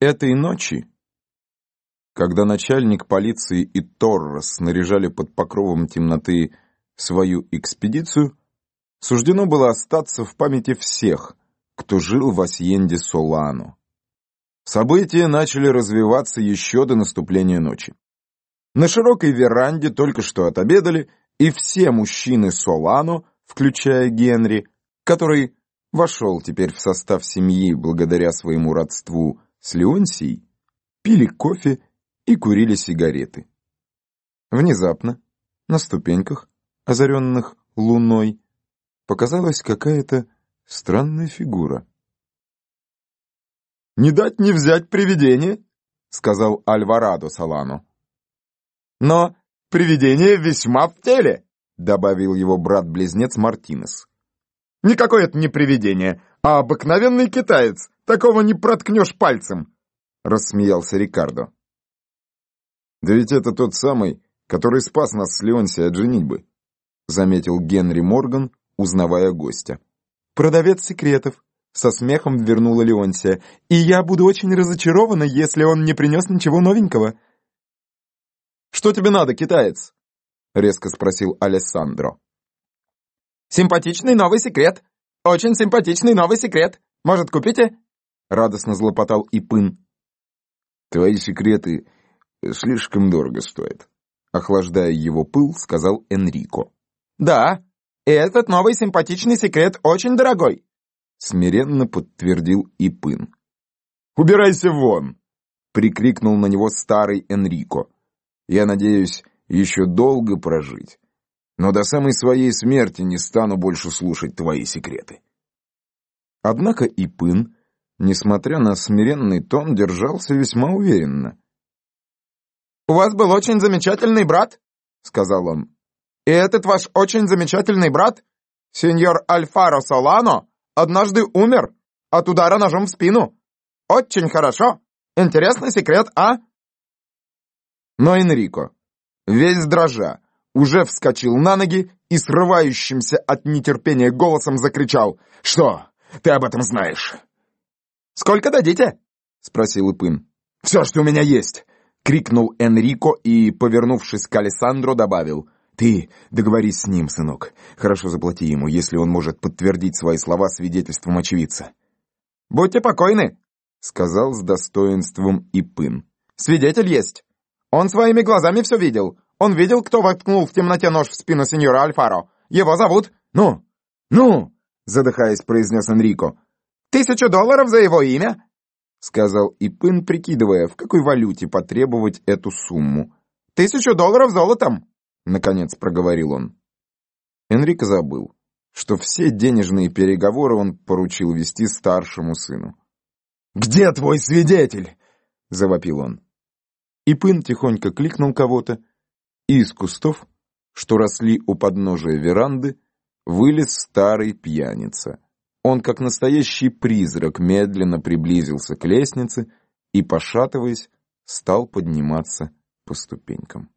Этой ночи, когда начальник полиции и Торрес снаряжали под покровом темноты свою экспедицию, суждено было остаться в памяти всех, кто жил в Асьенде Солану. События начали развиваться еще до наступления ночи. На широкой веранде только что отобедали, и все мужчины Солано, включая Генри, который вошел теперь в состав семьи благодаря своему родству с Леонсией, пили кофе и курили сигареты. Внезапно на ступеньках, озаренных луной, показалась какая-то странная фигура. «Не дать не взять привидение», — сказал Альварадо Салану. «Но привидение весьма в теле», — добавил его брат-близнец Мартинес. «Никакое это не привидение, а обыкновенный китаец. Такого не проткнешь пальцем», — рассмеялся Рикардо. «Да ведь это тот самый, который спас нас с Леонси от женитьбы», — заметил Генри Морган, узнавая гостя. «Продавец секретов», — со смехом вернула Леонсия, «и я буду очень разочарована, если он не принес ничего новенького». «Что тебе надо, китаец?» — резко спросил Алессандро. «Симпатичный новый секрет! Очень симпатичный новый секрет! Может, купите?» — радостно злопотал Ипын. «Твои секреты слишком дорого стоят», — охлаждая его пыл, сказал Энрико. «Да, этот новый симпатичный секрет очень дорогой», — смиренно подтвердил Ипын. «Убирайся вон!» — прикрикнул на него старый Энрико. «Я надеюсь еще долго прожить, но до самой своей смерти не стану больше слушать твои секреты». Однако Ипын, несмотря на смиренный тон, держался весьма уверенно. «У вас был очень замечательный брат», — сказал он. «И этот ваш очень замечательный брат, сеньор Альфаро Солано, однажды умер от удара ножом в спину. Очень хорошо. Интересный секрет, а?» Но Энрико, весь дрожа, уже вскочил на ноги и срывающимся от нетерпения голосом закричал «Что? Ты об этом знаешь?» «Сколько дадите?» — спросил Ипын. «Все, что у меня есть!» — крикнул Энрико и, повернувшись к Алессандро, добавил. «Ты договорись с ним, сынок. Хорошо заплати ему, если он может подтвердить свои слова свидетельством очевидца». «Будьте покойны», — сказал с достоинством Ипын. «Свидетель есть. Он своими глазами все видел. Он видел, кто воткнул в темноте нож в спину сеньора Альфаро. Его зовут...» «Ну, ну!» — задыхаясь, произнес Энрико. «Тысячу долларов за его имя?» — сказал Ипын, прикидывая, в какой валюте потребовать эту сумму. «Тысячу долларов золотом!» — наконец проговорил он. Энрико забыл, что все денежные переговоры он поручил вести старшему сыну. «Где твой свидетель?» — завопил он. Ипын тихонько кликнул кого-то, и из кустов, что росли у подножия веранды, вылез старый пьяница. Он, как настоящий призрак, медленно приблизился к лестнице и, пошатываясь, стал подниматься по ступенькам.